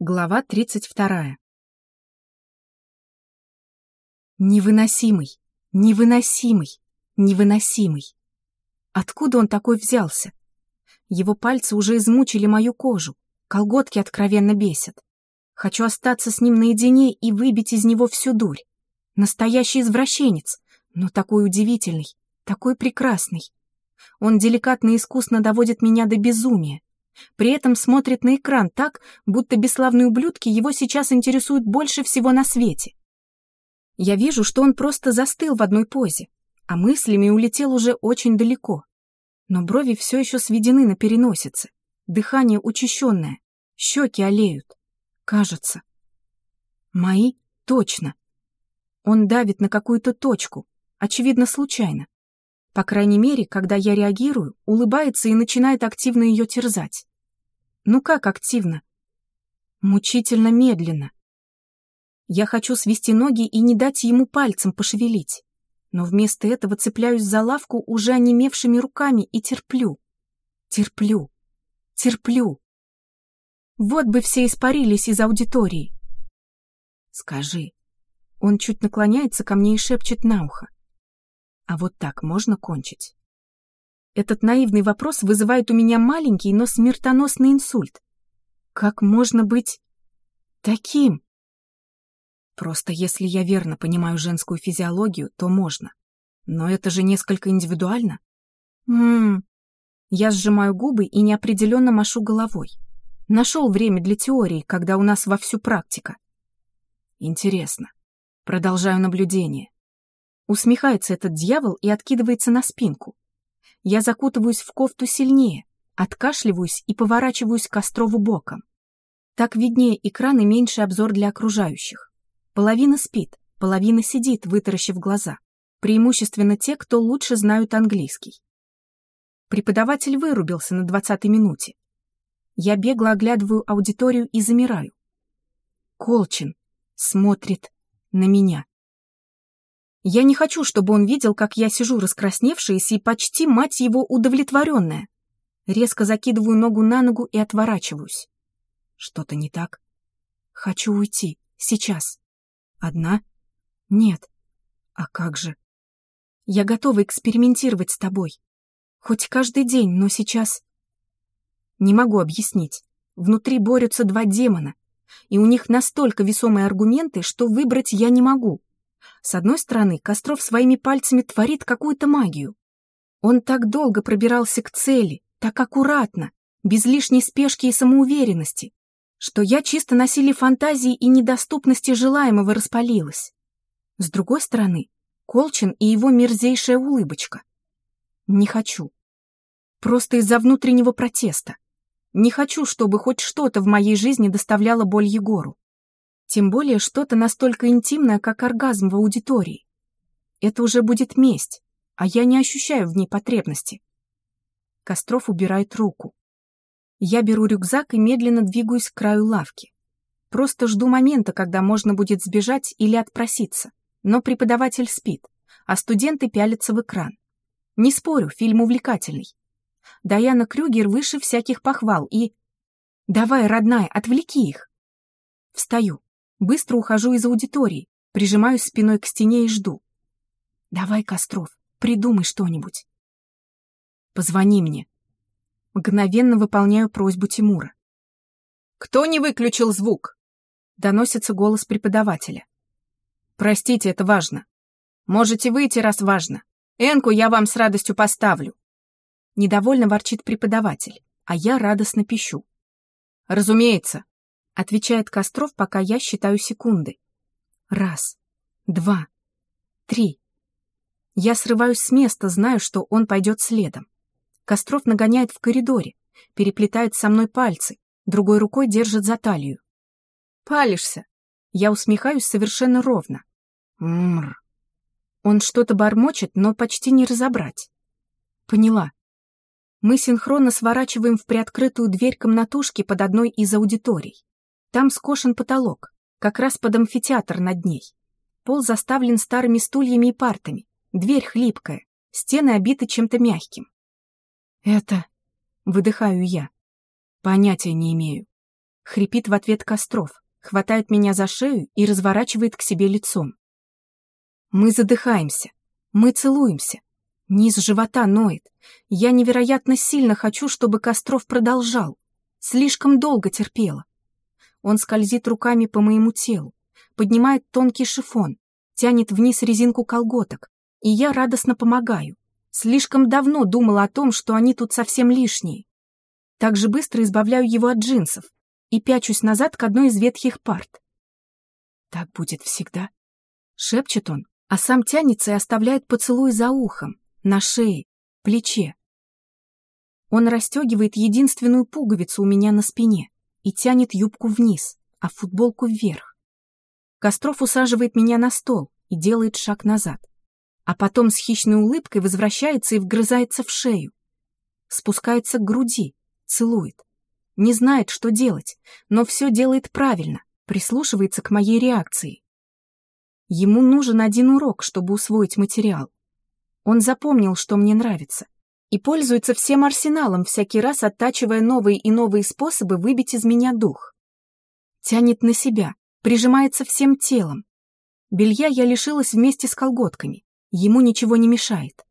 Глава 32. Невыносимый, невыносимый, невыносимый. Откуда он такой взялся? Его пальцы уже измучили мою кожу, колготки откровенно бесят. Хочу остаться с ним наедине и выбить из него всю дурь. Настоящий извращенец, но такой удивительный, такой прекрасный. Он деликатно и искусно доводит меня до безумия. При этом смотрит на экран так, будто бесславные ублюдки его сейчас интересуют больше всего на свете. Я вижу, что он просто застыл в одной позе, а мыслями улетел уже очень далеко. Но брови все еще сведены на переносице, дыхание учащенное, щеки олеют. Кажется. Мои? Точно. Он давит на какую-то точку, очевидно, случайно. По крайней мере, когда я реагирую, улыбается и начинает активно ее терзать. Ну как активно? Мучительно медленно. Я хочу свести ноги и не дать ему пальцем пошевелить, но вместо этого цепляюсь за лавку уже онемевшими руками и терплю. Терплю. Терплю. Вот бы все испарились из аудитории. Скажи. Он чуть наклоняется ко мне и шепчет на ухо. А вот так можно кончить? Этот наивный вопрос вызывает у меня маленький, но смертоносный инсульт. Как можно быть таким? Просто если я верно понимаю женскую физиологию, то можно. Но это же несколько индивидуально. Ммм. Я сжимаю губы и неопределенно машу головой. Нашел время для теории, когда у нас вовсю практика. Интересно. Продолжаю наблюдение. Усмехается этот дьявол и откидывается на спинку. Я закутываюсь в кофту сильнее, откашливаюсь и поворачиваюсь к Острову боком. Так виднее экран и меньший обзор для окружающих. Половина спит, половина сидит, вытаращив глаза. Преимущественно те, кто лучше знают английский. Преподаватель вырубился на двадцатой минуте. Я бегло оглядываю аудиторию и замираю. Колчин смотрит на меня. Я не хочу, чтобы он видел, как я сижу раскрасневшаяся и почти, мать его, удовлетворенная. Резко закидываю ногу на ногу и отворачиваюсь. Что-то не так. Хочу уйти. Сейчас. Одна? Нет. А как же? Я готова экспериментировать с тобой. Хоть каждый день, но сейчас... Не могу объяснить. Внутри борются два демона, и у них настолько весомые аргументы, что выбрать я не могу. С одной стороны, Костров своими пальцами творит какую-то магию. Он так долго пробирался к цели, так аккуратно, без лишней спешки и самоуверенности, что я чисто на силе фантазии и недоступности желаемого распалилась. С другой стороны, Колчин и его мерзейшая улыбочка. Не хочу. Просто из-за внутреннего протеста. Не хочу, чтобы хоть что-то в моей жизни доставляло боль Егору. Тем более что-то настолько интимное, как оргазм в аудитории. Это уже будет месть, а я не ощущаю в ней потребности. Костров убирает руку. Я беру рюкзак и медленно двигаюсь к краю лавки. Просто жду момента, когда можно будет сбежать или отпроситься. Но преподаватель спит, а студенты пялятся в экран. Не спорю, фильм увлекательный. Даяна Крюгер выше всяких похвал и... Давай, родная, отвлеки их. Встаю. Быстро ухожу из аудитории, прижимаюсь спиной к стене и жду. Давай, Костров, придумай что-нибудь. Позвони мне. Мгновенно выполняю просьбу Тимура. «Кто не выключил звук?» Доносится голос преподавателя. «Простите, это важно. Можете выйти, раз важно. Энку я вам с радостью поставлю». Недовольно ворчит преподаватель, а я радостно пищу. «Разумеется, Отвечает Костров, пока я считаю секунды. Раз, два, три. Я срываюсь с места, знаю, что он пойдет следом. Костров нагоняет в коридоре, переплетает со мной пальцы, другой рукой держит за талию. «Палишься!» Я усмехаюсь совершенно ровно. Мрр. Он что-то бормочет, но почти не разобрать. Поняла. Мы синхронно сворачиваем в приоткрытую дверь комнатушки под одной из аудиторий. Там скошен потолок, как раз под амфитеатр над ней. Пол заставлен старыми стульями и партами, дверь хлипкая, стены обиты чем-то мягким. «Это...» — выдыхаю я. Понятия не имею. Хрипит в ответ Костров, хватает меня за шею и разворачивает к себе лицом. Мы задыхаемся, мы целуемся. Низ живота ноет. Я невероятно сильно хочу, чтобы Костров продолжал. Слишком долго терпела. Он скользит руками по моему телу, поднимает тонкий шифон, тянет вниз резинку колготок, и я радостно помогаю. Слишком давно думала о том, что они тут совсем лишние. Так же быстро избавляю его от джинсов и пячусь назад к одной из ветхих парт. «Так будет всегда», — шепчет он, а сам тянется и оставляет поцелуй за ухом, на шее, плече. Он расстегивает единственную пуговицу у меня на спине и тянет юбку вниз, а футболку вверх. Костров усаживает меня на стол и делает шаг назад, а потом с хищной улыбкой возвращается и вгрызается в шею. Спускается к груди, целует. Не знает, что делать, но все делает правильно, прислушивается к моей реакции. Ему нужен один урок, чтобы усвоить материал. Он запомнил, что мне нравится, и пользуется всем арсеналом, всякий раз оттачивая новые и новые способы выбить из меня дух. Тянет на себя, прижимается всем телом. Белья я лишилась вместе с колготками, ему ничего не мешает.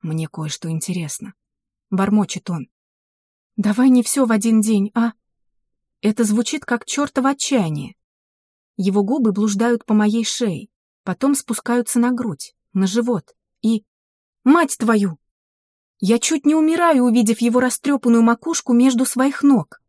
«Мне кое-что интересно», — бормочет он. «Давай не все в один день, а?» Это звучит как чертово отчаяние. Его губы блуждают по моей шее, потом спускаются на грудь, на живот и... Мать твою! Я чуть не умираю, увидев его растрепанную макушку между своих ног.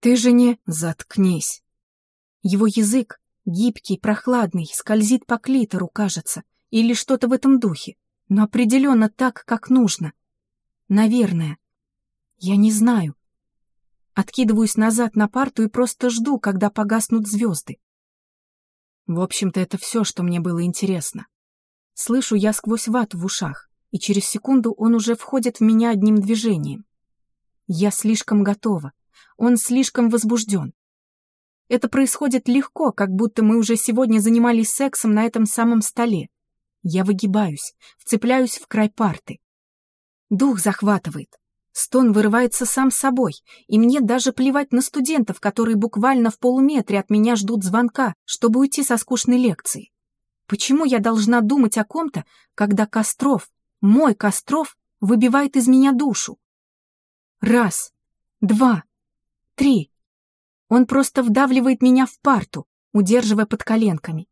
Ты же не... Заткнись. Его язык, гибкий, прохладный, скользит по клитору, кажется, или что-то в этом духе, но определенно так, как нужно. Наверное. Я не знаю. Откидываюсь назад на парту и просто жду, когда погаснут звезды. В общем-то, это все, что мне было интересно. Слышу я сквозь вату в ушах, и через секунду он уже входит в меня одним движением. Я слишком готова, он слишком возбужден. Это происходит легко, как будто мы уже сегодня занимались сексом на этом самом столе. Я выгибаюсь, вцепляюсь в край парты. Дух захватывает. Стон вырывается сам собой, и мне даже плевать на студентов, которые буквально в полуметре от меня ждут звонка, чтобы уйти со скучной лекции. Почему я должна думать о ком-то, когда Костров, мой Костров, выбивает из меня душу? Раз, два, три. Он просто вдавливает меня в парту, удерживая под коленками.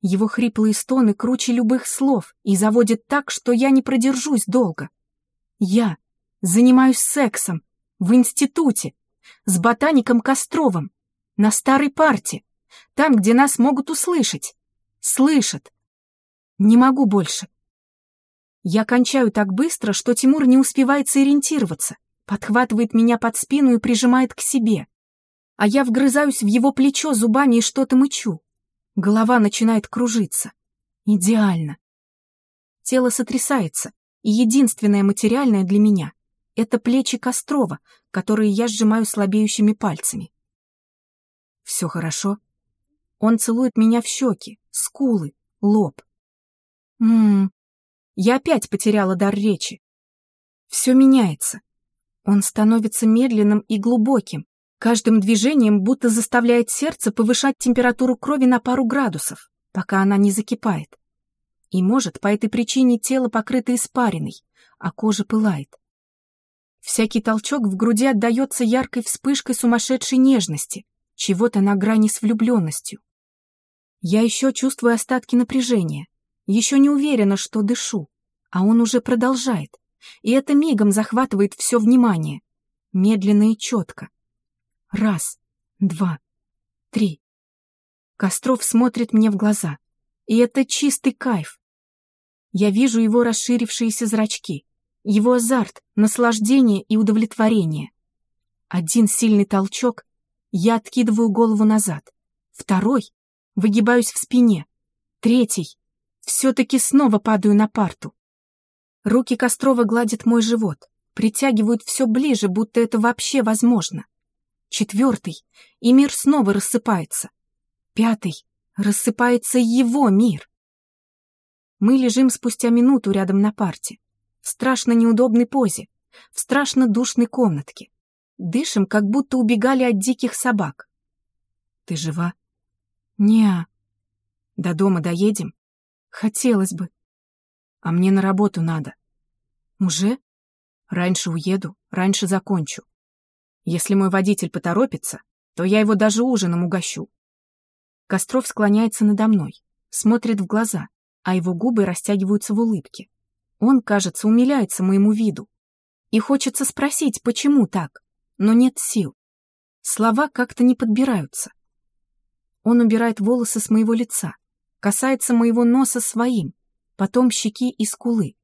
Его хриплые стоны круче любых слов и заводят так, что я не продержусь долго. Я занимаюсь сексом в институте с ботаником Костровым на старой парте, там, где нас могут услышать слышит. Не могу больше. Я кончаю так быстро, что Тимур не успевает сориентироваться, подхватывает меня под спину и прижимает к себе. А я вгрызаюсь в его плечо зубами и что-то мычу. Голова начинает кружиться. Идеально. Тело сотрясается, и единственное материальное для меня — это плечи Кострова, которые я сжимаю слабеющими пальцами. Все хорошо. Он целует меня в щеки, скулы, лоб. Ммм, я опять потеряла дар речи. Все меняется. Он становится медленным и глубоким, каждым движением будто заставляет сердце повышать температуру крови на пару градусов, пока она не закипает. И может, по этой причине тело покрыто испариной, а кожа пылает. Всякий толчок в груди отдается яркой вспышкой сумасшедшей нежности, чего-то на грани с влюбленностью. Я еще чувствую остатки напряжения, еще не уверена, что дышу, а он уже продолжает, и это мигом захватывает все внимание, медленно и четко. Раз, два, три. Костров смотрит мне в глаза, и это чистый кайф. Я вижу его расширившиеся зрачки, его азарт, наслаждение и удовлетворение. Один сильный толчок, я откидываю голову назад. Второй, выгибаюсь в спине. Третий. Все-таки снова падаю на парту. Руки Кострова гладят мой живот, притягивают все ближе, будто это вообще возможно. Четвертый, и мир снова рассыпается. Пятый, рассыпается его мир. Мы лежим спустя минуту рядом на парте, в страшно неудобной позе, в страшно душной комнатке. Дышим, как будто убегали от диких собак. Ты жива? Неа. До дома доедем? Хотелось бы. А мне на работу надо. Уже? Раньше уеду, раньше закончу. Если мой водитель поторопится, то я его даже ужином угощу. Костров склоняется надо мной, смотрит в глаза, а его губы растягиваются в улыбке. Он, кажется, умиляется моему виду. И хочется спросить, почему так, но нет сил. Слова как-то не подбираются. Он убирает волосы с моего лица, касается моего носа своим, потом щеки и скулы,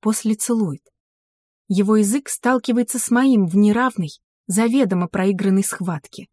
после целует. Его язык сталкивается с моим в неравной, заведомо проигранной схватке.